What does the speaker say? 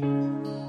Música